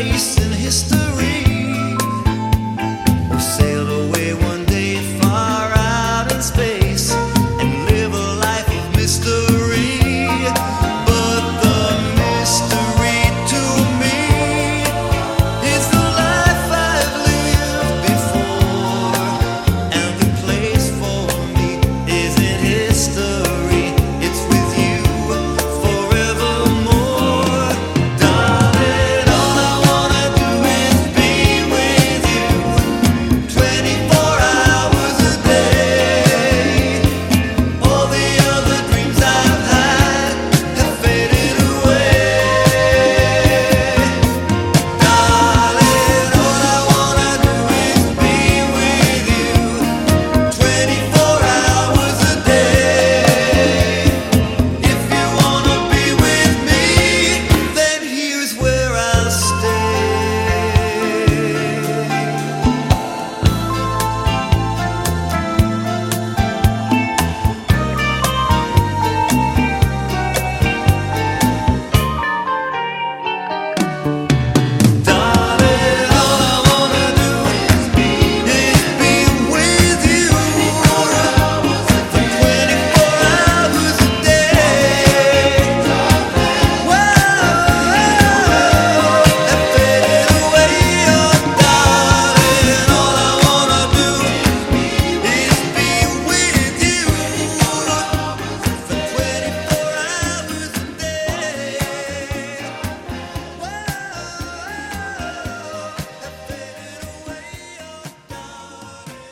place in history.